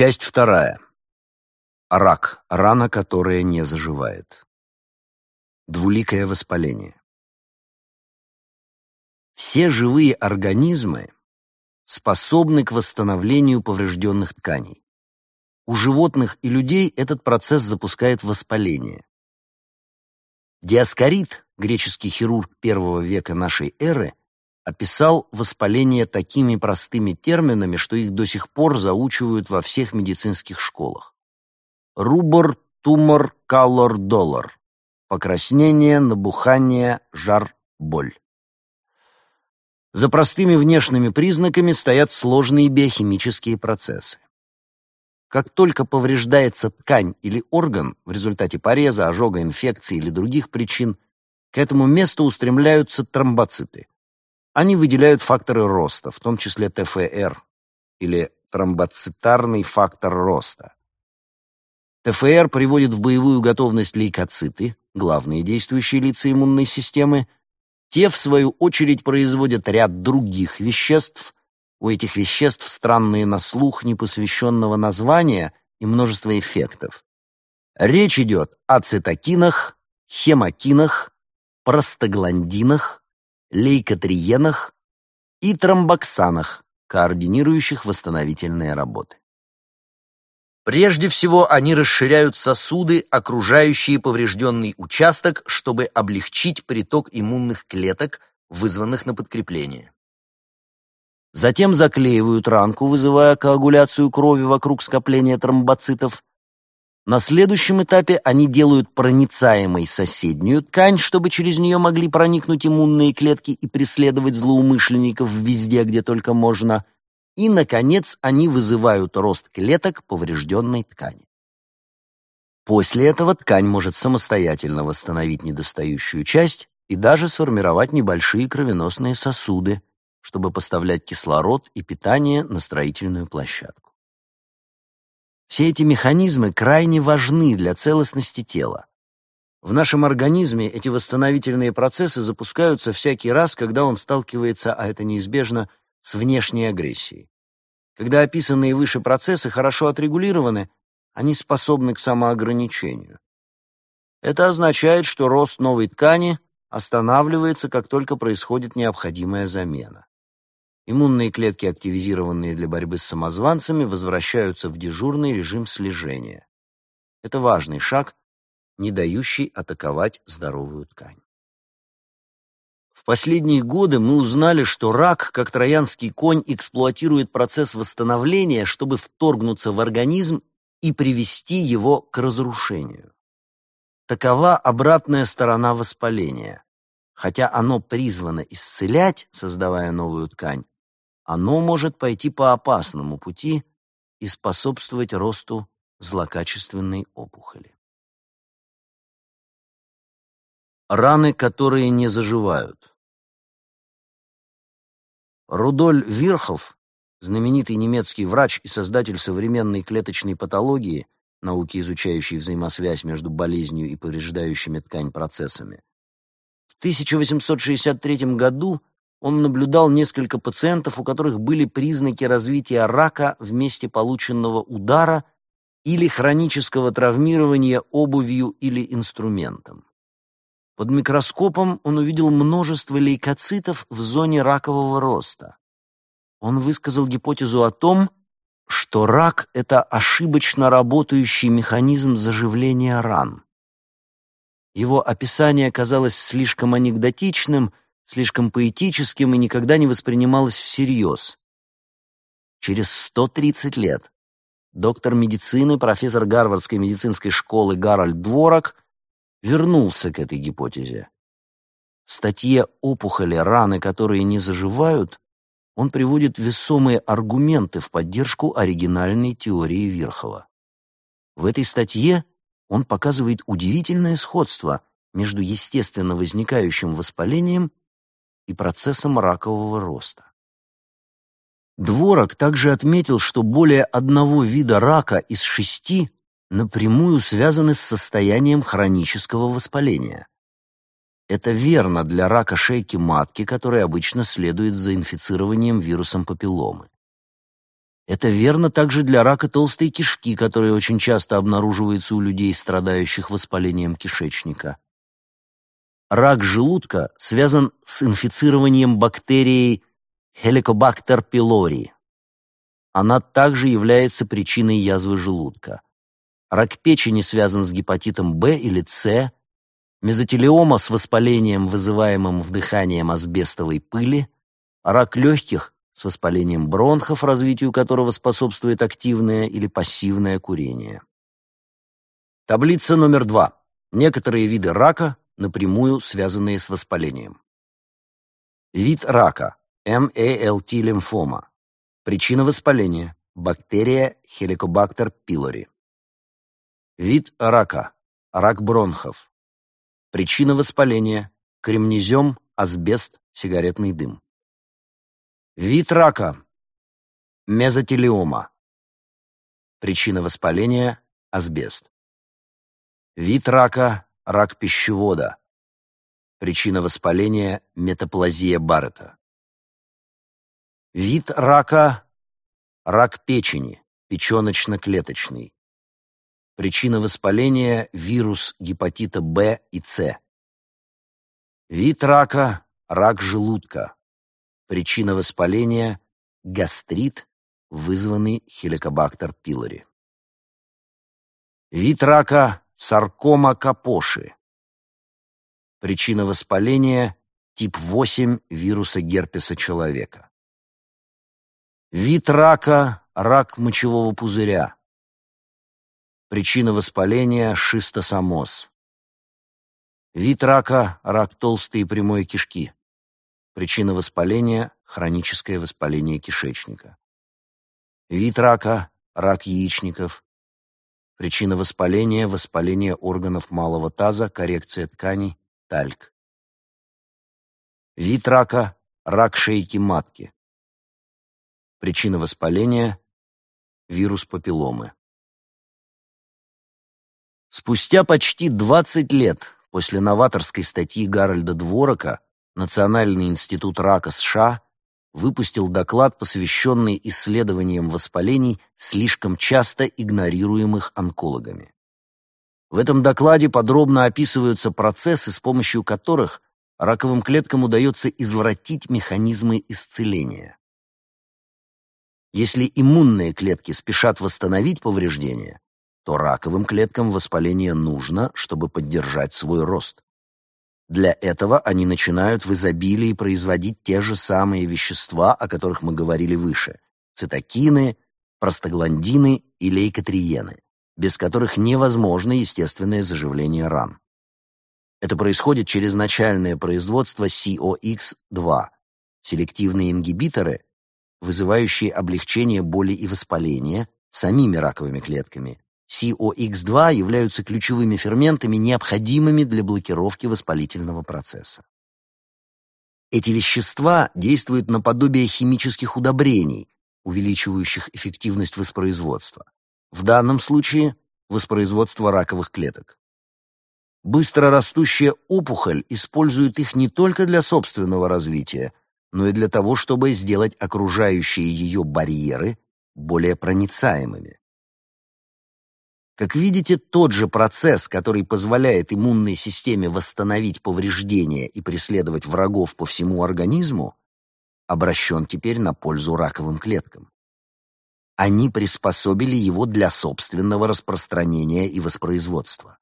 Часть вторая. Рак. Рана, которая не заживает. Двуликое воспаление. Все живые организмы способны к восстановлению поврежденных тканей. У животных и людей этот процесс запускает воспаление. Диаскорид, греческий хирург первого века нашей эры, описал воспаление такими простыми терминами, что их до сих пор заучивают во всех медицинских школах. Рубор, тумор, калор, доллар. Покраснение, набухание, жар, боль. За простыми внешними признаками стоят сложные биохимические процессы. Как только повреждается ткань или орган в результате пореза, ожога, инфекции или других причин, к этому месту устремляются тромбоциты. Они выделяют факторы роста, в том числе ТФР, или тромбоцитарный фактор роста. ТФР приводит в боевую готовность лейкоциты, главные действующие лица иммунной системы. Те, в свою очередь, производят ряд других веществ, у этих веществ странные на слух непосвященного названия и множество эффектов. Речь идет о цитокинах, хемокинах, простагландинах, лейкотриенах и тромбоксанах, координирующих восстановительные работы. Прежде всего, они расширяют сосуды, окружающие поврежденный участок, чтобы облегчить приток иммунных клеток, вызванных на подкрепление. Затем заклеивают ранку, вызывая коагуляцию крови вокруг скопления тромбоцитов. На следующем этапе они делают проницаемой соседнюю ткань, чтобы через нее могли проникнуть иммунные клетки и преследовать злоумышленников везде, где только можно. И, наконец, они вызывают рост клеток поврежденной ткани. После этого ткань может самостоятельно восстановить недостающую часть и даже сформировать небольшие кровеносные сосуды, чтобы поставлять кислород и питание на строительную площадку. Все эти механизмы крайне важны для целостности тела. В нашем организме эти восстановительные процессы запускаются всякий раз, когда он сталкивается, а это неизбежно, с внешней агрессией. Когда описанные выше процессы хорошо отрегулированы, они способны к самоограничению. Это означает, что рост новой ткани останавливается, как только происходит необходимая замена. Иммунные клетки, активизированные для борьбы с самозванцами, возвращаются в дежурный режим слежения. Это важный шаг, не дающий атаковать здоровую ткань. В последние годы мы узнали, что рак, как троянский конь, эксплуатирует процесс восстановления, чтобы вторгнуться в организм и привести его к разрушению. Такова обратная сторона воспаления. Хотя оно призвано исцелять, создавая новую ткань, оно может пойти по опасному пути и способствовать росту злокачественной опухоли. Раны, которые не заживают. Рудоль Вирхов, знаменитый немецкий врач и создатель современной клеточной патологии, науки, изучающей взаимосвязь между болезнью и повреждающими ткань процессами, в 1863 году он наблюдал несколько пациентов, у которых были признаки развития рака в месте полученного удара или хронического травмирования обувью или инструментом. Под микроскопом он увидел множество лейкоцитов в зоне ракового роста. Он высказал гипотезу о том, что рак — это ошибочно работающий механизм заживления ран. Его описание казалось слишком анекдотичным — слишком поэтическим и никогда не воспринималось всерьез. Через 130 лет доктор медицины, профессор Гарвардской медицинской школы Гарольд Дворак вернулся к этой гипотезе. В статье «Опухоли, раны, которые не заживают» он приводит весомые аргументы в поддержку оригинальной теории Вирхова. В этой статье он показывает удивительное сходство между естественно возникающим воспалением и процессом ракового роста. Дворок также отметил, что более одного вида рака из шести напрямую связаны с состоянием хронического воспаления. Это верно для рака шейки матки, который обычно следует за инфицированием вирусом папилломы. Это верно также для рака толстой кишки, который очень часто обнаруживается у людей, страдающих воспалением кишечника. Рак желудка связан с инфицированием бактерией Helicobacter pylori. Она также является причиной язвы желудка. Рак печени связан с гепатитом В или С, мезотелиома с воспалением, вызываемым вдыханием асбестовой пыли, рак легких с воспалением бронхов, развитию которого способствует активное или пассивное курение. Таблица номер два. Некоторые виды рака, напрямую связанные с воспалением. Вид рака. MALT-лимфома. Причина воспаления. Бактерия Helicobacter pylori. Вид рака. Рак бронхов. Причина воспаления. Кремнезем, асбест, сигаретный дым. Вид рака. Мезотелиома. Причина воспаления – асбест. Вид рака – рак пищевода. Причина воспаления – метаплазия Баррета. Вид рака – рак печени, печеночно-клеточный. Причина воспаления – вирус гепатита В и С. Вид рака – рак желудка. Причина воспаления – гастрит, вызванный хеликобактер пилори. Вид рака – саркома капоши. Причина воспаления – тип 8 вируса герпеса человека. Вид рака – рак мочевого пузыря. Причина воспаления – шистосомоз. Вид рака – рак толстой и прямой кишки. Причина воспаления – хроническое воспаление кишечника. Вид рака – рак яичников. Причина воспаления – воспаление органов малого таза, коррекция тканей, тальк. Вид рака – рак шейки матки. Причина воспаления – вирус папилломы. Спустя почти 20 лет после новаторской статьи Гарольда Дворока Национальный институт рака США выпустил доклад, посвященный исследованиям воспалений, слишком часто игнорируемых онкологами. В этом докладе подробно описываются процессы, с помощью которых раковым клеткам удается извратить механизмы исцеления. Если иммунные клетки спешат восстановить повреждения, то раковым клеткам воспаление нужно, чтобы поддержать свой рост. Для этого они начинают в изобилии производить те же самые вещества, о которых мы говорили выше – цитокины, простагландины и лейкотриены, без которых невозможно естественное заживление ран. Это происходит через начальное производство COX-2, селективные ингибиторы, вызывающие облегчение боли и воспаления самими раковыми клетками, COX2 являются ключевыми ферментами, необходимыми для блокировки воспалительного процесса. Эти вещества действуют наподобие химических удобрений, увеличивающих эффективность воспроизводства. В данном случае воспроизводство раковых клеток. Быстро растущая опухоль использует их не только для собственного развития, но и для того, чтобы сделать окружающие ее барьеры более проницаемыми. Как видите, тот же процесс, который позволяет иммунной системе восстановить повреждения и преследовать врагов по всему организму, обращен теперь на пользу раковым клеткам. Они приспособили его для собственного распространения и воспроизводства.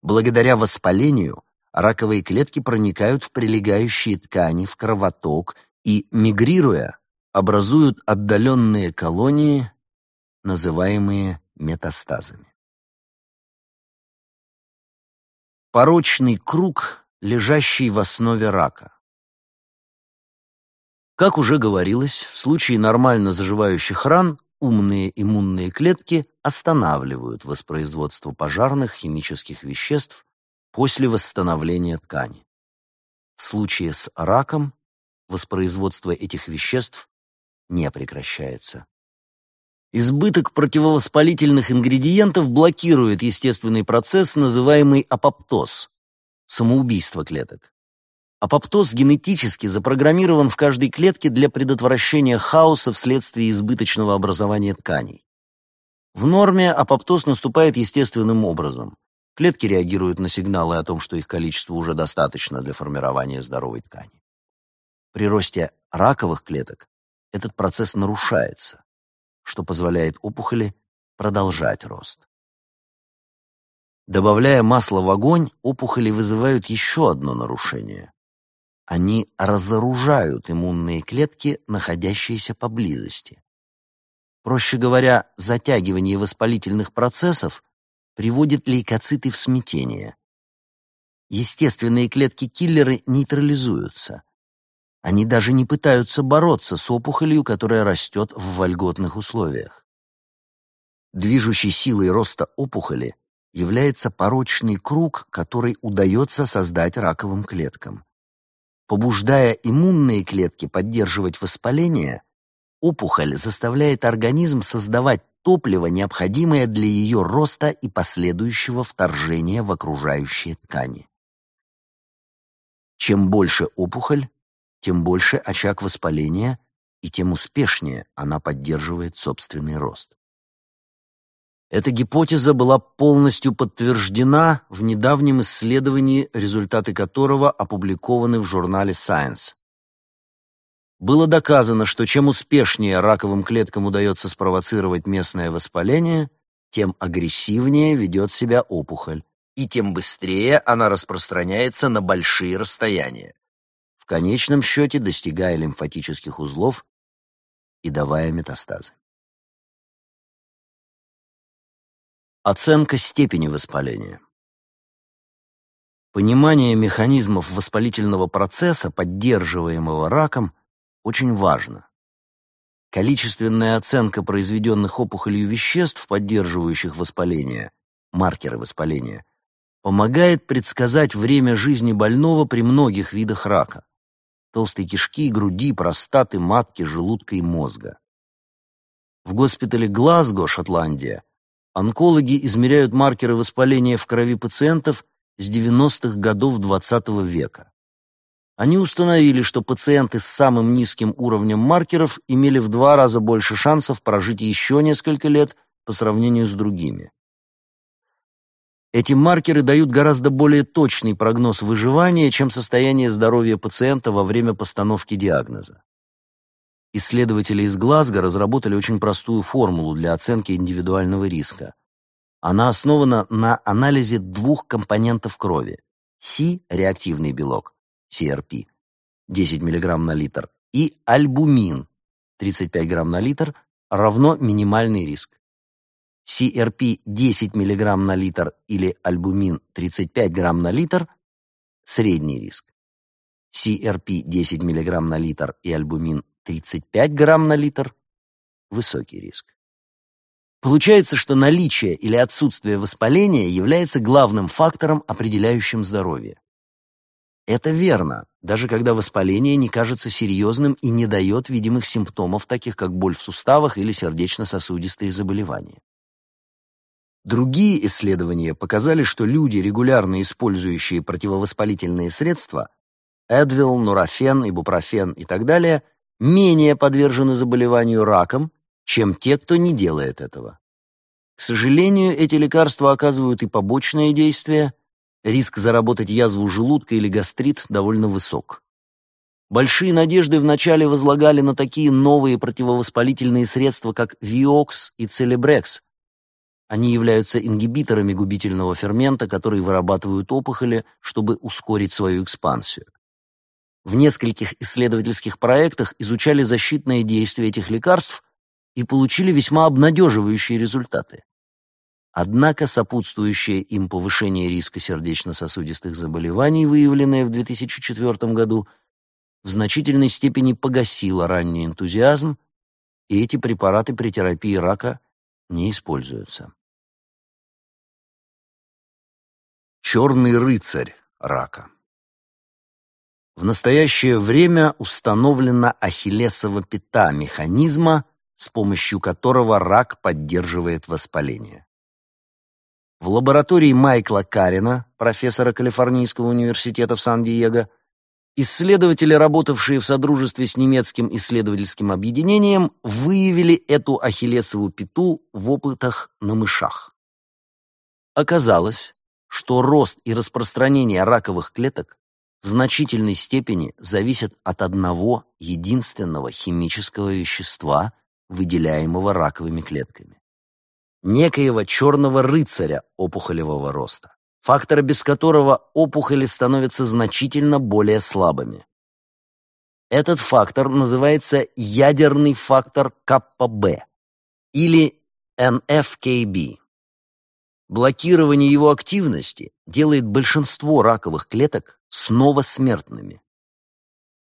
Благодаря воспалению раковые клетки проникают в прилегающие ткани, в кровоток и, мигрируя, образуют отдаленные колонии, называемые метастазами. Порочный круг, лежащий в основе рака. Как уже говорилось, в случае нормально заживающих ран умные иммунные клетки останавливают воспроизводство пожарных химических веществ после восстановления ткани. В случае с раком воспроизводство этих веществ не прекращается. Избыток противовоспалительных ингредиентов блокирует естественный процесс, называемый апоптоз – самоубийство клеток. Апоптоз генетически запрограммирован в каждой клетке для предотвращения хаоса вследствие избыточного образования тканей. В норме апоптоз наступает естественным образом. Клетки реагируют на сигналы о том, что их количество уже достаточно для формирования здоровой ткани. При росте раковых клеток этот процесс нарушается, что позволяет опухоли продолжать рост. Добавляя масло в огонь, опухоли вызывают еще одно нарушение. Они разоружают иммунные клетки, находящиеся поблизости. Проще говоря, затягивание воспалительных процессов приводит лейкоциты в смятение. Естественные клетки-киллеры нейтрализуются. Они даже не пытаются бороться с опухолью, которая растет в вольготных условиях. Движущей силой роста опухоли является порочный круг, который удается создать раковым клеткам. Побуждая иммунные клетки поддерживать воспаление, опухоль заставляет организм создавать топливо, необходимое для ее роста и последующего вторжения в окружающие ткани. Чем больше опухоль, тем больше очаг воспаления, и тем успешнее она поддерживает собственный рост. Эта гипотеза была полностью подтверждена в недавнем исследовании, результаты которого опубликованы в журнале Science было доказано, что чем успешнее раковым клеткам удается спровоцировать местное воспаление, тем агрессивнее ведет себя опухоль, и тем быстрее она распространяется на большие расстояния, в конечном счете достигая лимфатических узлов и давая метастазы. Оценка степени воспаления. Понимание механизмов воспалительного процесса, поддерживаемого раком, очень важно. Количественная оценка произведенных опухолью веществ, поддерживающих воспаление, маркеры воспаления, помогает предсказать время жизни больного при многих видах рака толстой кишки, груди, простаты, матки, желудка и мозга. В госпитале Глазго, Шотландия, онкологи измеряют маркеры воспаления в крови пациентов с 90-х годов XX -го века. Они установили, что пациенты с самым низким уровнем маркеров имели в два раза больше шансов прожить еще несколько лет по сравнению с другими. Эти маркеры дают гораздо более точный прогноз выживания, чем состояние здоровья пациента во время постановки диагноза. Исследователи из Глазго разработали очень простую формулу для оценки индивидуального риска. Она основана на анализе двух компонентов крови – Си – реактивный белок, CRP, 10 мг на литр, и альбумин, 35 грамм на литр, равно минимальный риск. CRP 10 мг на литр или альбумин 35 грамм на литр – средний риск. CRP 10 мг на литр и альбумин 35 грамм на литр – высокий риск. Получается, что наличие или отсутствие воспаления является главным фактором, определяющим здоровье. Это верно, даже когда воспаление не кажется серьезным и не дает видимых симптомов, таких как боль в суставах или сердечно-сосудистые заболевания. Другие исследования показали, что люди, регулярно использующие противовоспалительные средства, Эдвил, Нурофен, Ибупрофен и так далее, менее подвержены заболеванию раком, чем те, кто не делает этого. К сожалению, эти лекарства оказывают и побочные действия – Риск заработать язву желудка или гастрит довольно высок. Большие надежды вначале возлагали на такие новые противовоспалительные средства, как Виокс и Целебрекс. Они являются ингибиторами губительного фермента, который вырабатывают опухоли, чтобы ускорить свою экспансию. В нескольких исследовательских проектах изучали защитные действия этих лекарств и получили весьма обнадеживающие результаты. Однако сопутствующее им повышение риска сердечно-сосудистых заболеваний, выявленное в 2004 году, в значительной степени погасило ранний энтузиазм, и эти препараты при терапии рака не используются. Черный рыцарь рака В настоящее время установлена ахиллесова пята механизма, с помощью которого рак поддерживает воспаление. В лаборатории Майкла Карина, профессора Калифорнийского университета в Сан-Диего, Исследователи, работавшие в содружестве с немецким исследовательским объединением, выявили эту ахиллесову пяту в опытах на мышах. Оказалось, что рост и распространение раковых клеток в значительной степени зависят от одного единственного химического вещества, выделяемого раковыми клетками. Некоего черного рыцаря опухолевого роста фактора без которого опухоли становятся значительно более слабыми. Этот фактор называется ядерный фактор КПБ или NFKB. Блокирование его активности делает большинство раковых клеток снова смертными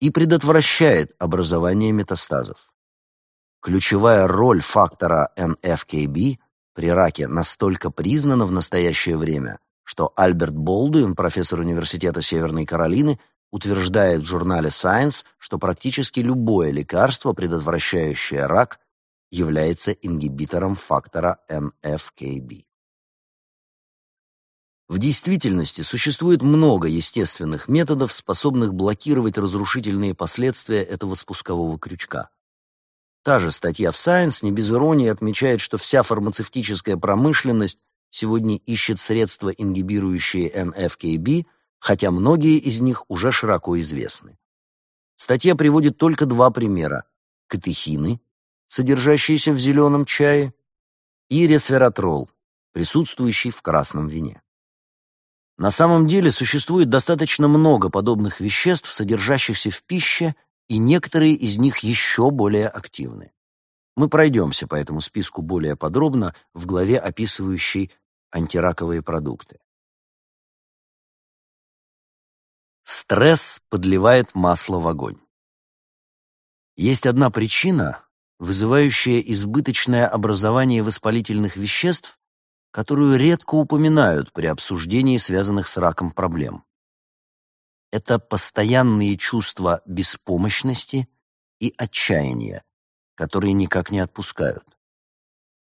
и предотвращает образование метастазов. Ключевая роль фактора NFKB при раке настолько признана в настоящее время, что Альберт Болдуин, профессор Университета Северной Каролины, утверждает в журнале Science, что практически любое лекарство, предотвращающее рак, является ингибитором фактора NFKB. В действительности существует много естественных методов, способных блокировать разрушительные последствия этого спускового крючка. Та же статья в Science не без иронии отмечает, что вся фармацевтическая промышленность сегодня ищет средства, ингибирующие NFKB, хотя многие из них уже широко известны. Статья приводит только два примера – катехины, содержащиеся в зеленом чае, и ресвератрол, присутствующий в красном вине. На самом деле существует достаточно много подобных веществ, содержащихся в пище, и некоторые из них еще более активны. Мы пройдемся по этому списку более подробно в главе, описывающей антираковые продукты. Стресс подливает масло в огонь. Есть одна причина, вызывающая избыточное образование воспалительных веществ, которую редко упоминают при обсуждении связанных с раком проблем. Это постоянные чувства беспомощности и отчаяния, которые никак не отпускают.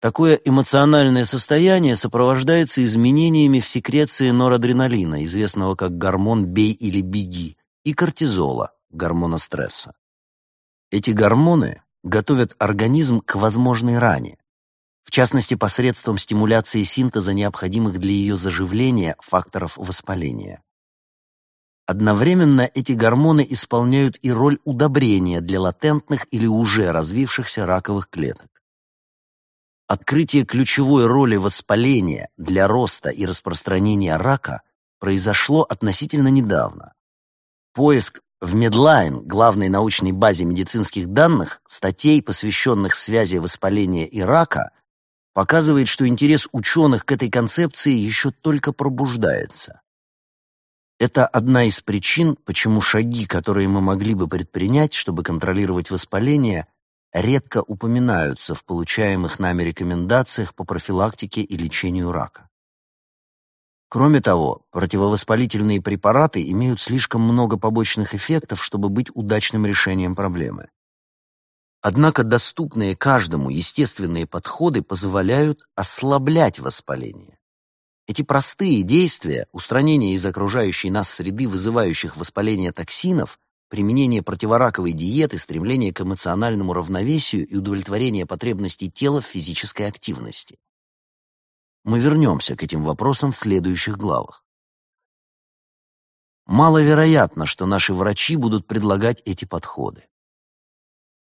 Такое эмоциональное состояние сопровождается изменениями в секреции норадреналина, известного как гормон «бей или беги», и кортизола, гормона стресса. Эти гормоны готовят организм к возможной ране, в частности посредством стимуляции синтеза необходимых для ее заживления факторов воспаления. Одновременно эти гормоны исполняют и роль удобрения для латентных или уже развившихся раковых клеток. Открытие ключевой роли воспаления для роста и распространения рака произошло относительно недавно. Поиск в Medline, главной научной базе медицинских данных, статей, посвященных связи воспаления и рака, показывает, что интерес ученых к этой концепции еще только пробуждается. Это одна из причин, почему шаги, которые мы могли бы предпринять, чтобы контролировать воспаление, редко упоминаются в получаемых нами рекомендациях по профилактике и лечению рака. Кроме того, противовоспалительные препараты имеют слишком много побочных эффектов, чтобы быть удачным решением проблемы. Однако доступные каждому естественные подходы позволяют ослаблять воспаление. Эти простые действия, устранение из окружающей нас среды вызывающих воспаление токсинов, применение противораковой диеты, стремление к эмоциональному равновесию и удовлетворение потребностей тела в физической активности. Мы вернемся к этим вопросам в следующих главах. Маловероятно, что наши врачи будут предлагать эти подходы.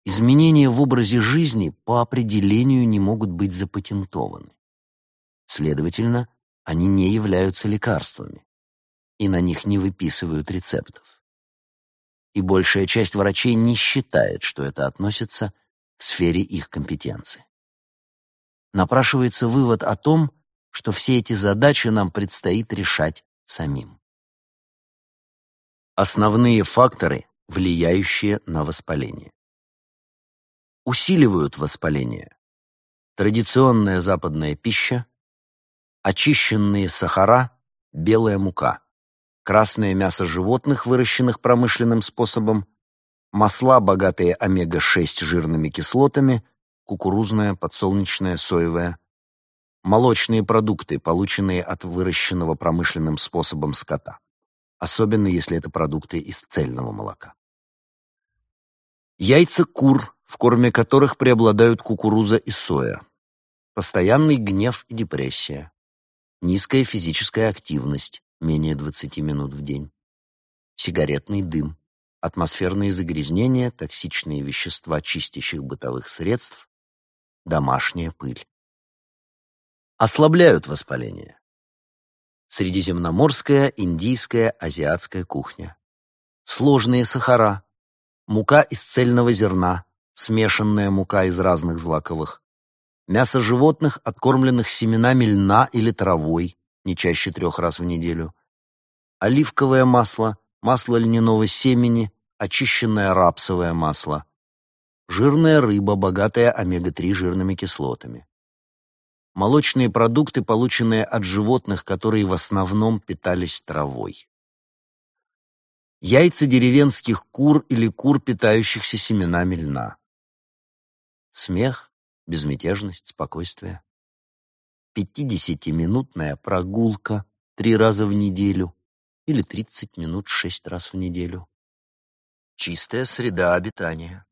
Изменения в образе жизни по определению не могут быть запатентованы. Следовательно, они не являются лекарствами, и на них не выписывают рецептов и большая часть врачей не считает, что это относится к сфере их компетенции. Напрашивается вывод о том, что все эти задачи нам предстоит решать самим. Основные факторы, влияющие на воспаление. Усиливают воспаление. Традиционная западная пища, очищенные сахара, белая мука красное мясо животных, выращенных промышленным способом, масла, богатые омега-6 жирными кислотами, кукурузное, подсолнечное, соевое, молочные продукты, полученные от выращенного промышленным способом скота. особенно если это продукты из цельного молока. Яйца кур, в корме которых преобладают кукуруза и соя. Постоянный гнев и депрессия. Низкая физическая активность, менее 20 минут в день. Сигаретный дым. Атмосферные загрязнения, токсичные вещества чистящих бытовых средств, домашняя пыль. Ослабляют воспаление. Средиземноморская, индийская, азиатская кухня. Сложные сахара. Мука из цельного зерна, смешанная мука из разных злаковых. Мясо животных, откормленных семенами льна или травой, не чаще трех раз в неделю. Оливковое масло, масло льняного семени, очищенное рапсовое масло. Жирная рыба, богатая омега-3 жирными кислотами. Молочные продукты, полученные от животных, которые в основном питались травой. Яйца деревенских кур или кур, питающихся семенами льна. Смех, безмятежность, спокойствие. Пятидесятиминутная прогулка три раза в неделю или тридцать минут шесть раз в неделю. Чистая среда обитания.